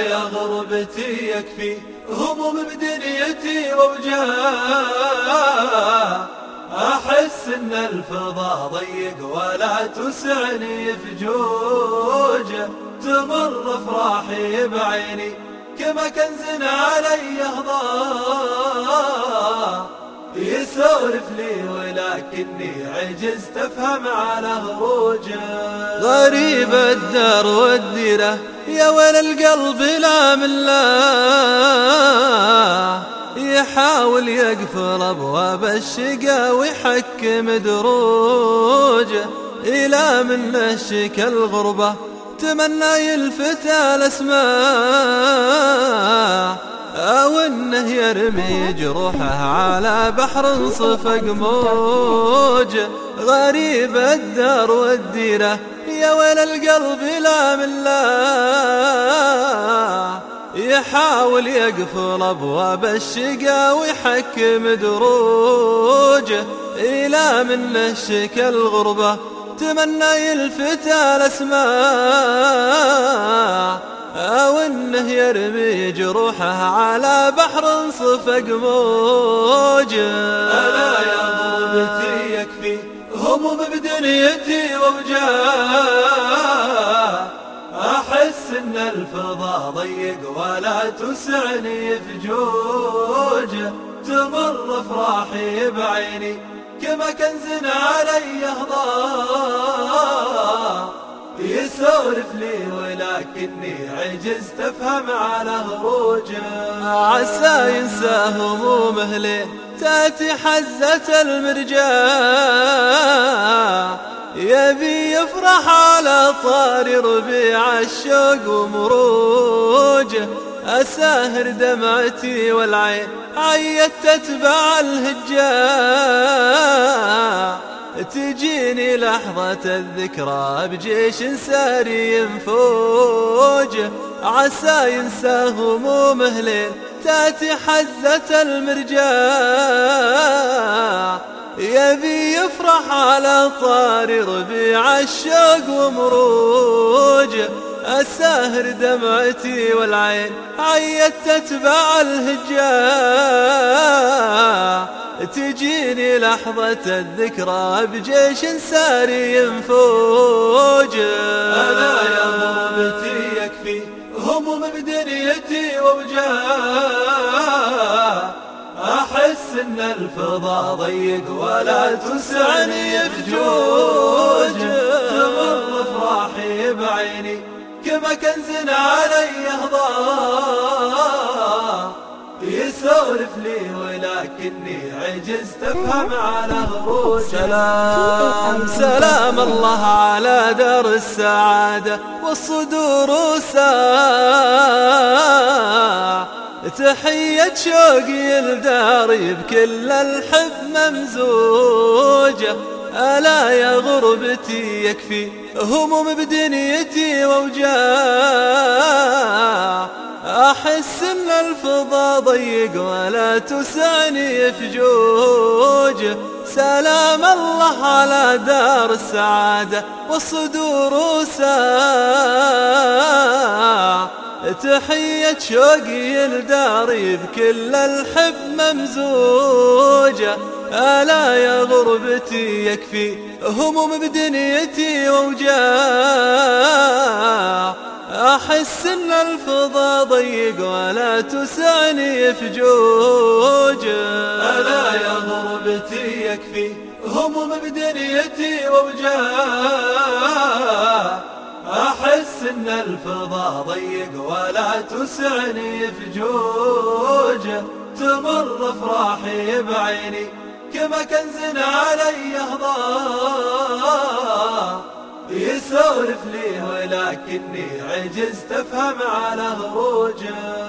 يا غربتي يكفي هموم بدنيتي ووجاه أحس إن الفضا ضيق ولا تسعني فجوجه تمر أفراحي بعيني كما كنز علي أهضاه يسولف لي ولكني عجزت أفهم على هروجه. غريب الدار والديرة يا ويل القلب لا من الله يحاول يقفل أبواب الشقا ويحكم دروجه إلى منه شك الغربة تمنى يلفت الاسماء أو إنه يرمي جروحه على بحر صفق موج. غريب الدار والديرة يا ويل القلب لا من لا يحاول يقفل أبواب الشقا ويحكم دروجه إلى منه شك الغربة. تمنى يلفت الأسماء أو إنه يرمي جروحه على بحر صفق موج ألا يا غربتي يكفي؟ هموم بدنيتي ووجاه أحس إن الفضا ضيق ولا تسعني فجوجه تمر أفراحي بعيني كما كنز علي أهضاه يسولف لي ولكني عجزت افهم على هروجه. عسى ينسى همومه ليه تأتي حزة المرجاه يبي يفرح على طاري ربيع الشوق ومروجه أساهر دمعتي والعين عيت تتبع الهجاه تجيني لحظة الذكرى بجيش ساري ينفوج. عسى ينسى همومه لين تاتي حزة المرجاة يبي يفرح على طاري ربيع الشوق ومروج. الساهر دمعتي والعين عيت تتبع الهجاء تجيني لحظة الذكرى بجيش ساري ينفوج. أنا يا غربتي يكفي هموم بدنيتي ووجاه أحس إن الفضا ضيق ولا تسعني فجوج تمر أفراحي بعيني كما كنز علي أهضاه يسولف لي ولكني عجزت أفهم على هروج سلام سلام الله على دار السعادة والصدور ساعة. تحية شوقي لداري بكل الحب ممزوجة. ألا يا غربتي يكفي هموم بدنيتي ووجاه أحس إن الفضا ضيق ولا تسعني فجوج سلام الله على دار السعادة والصدور ساع. تحية شوقي لداري بكل الحب ممزوجة. ألا يا غربتي يكفي هموم بدنيتي ووجاه أحس إن الفضا ضيق ولا تسعني فجوج ألا يا غربتي يكفي هموم بدنيتي ووجاه أحس إن الفضا ضيق ولا تسعني فجوج تمر أفراحي بعيني كما كنز علي أهضاه يسولف لي ولكني عجزت أفهم على هروجه.